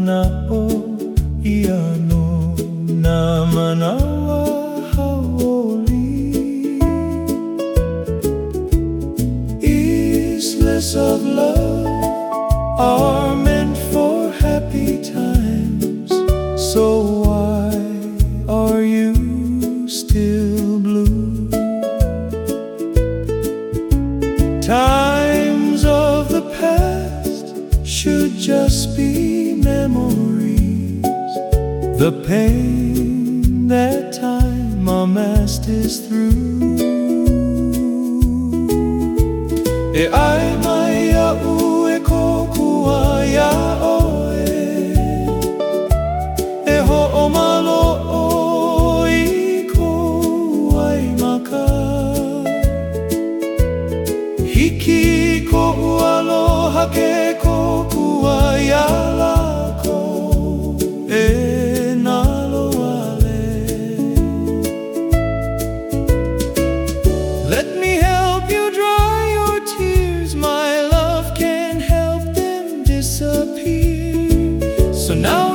Sana iano na haoli of love are meant for happy times So why are you still blue? Times of the past should just be memories. The pain that time amassed is through. E ai mai a ue kokua ya oe E ho o malo o i ko ai maka Hiki ko aloha ke So now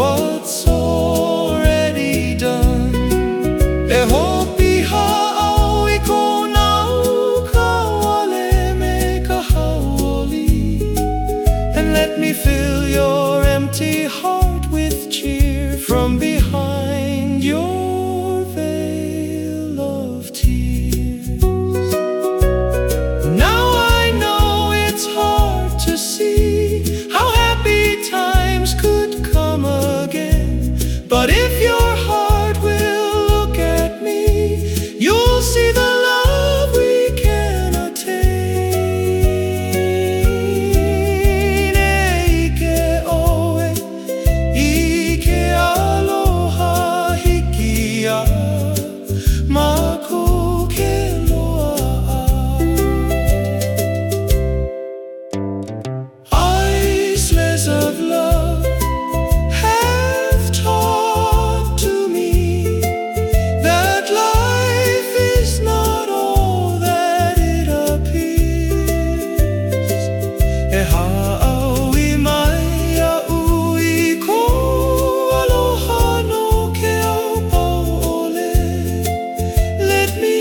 what's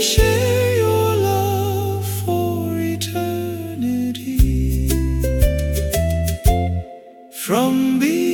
Share your love for eternity. From beyond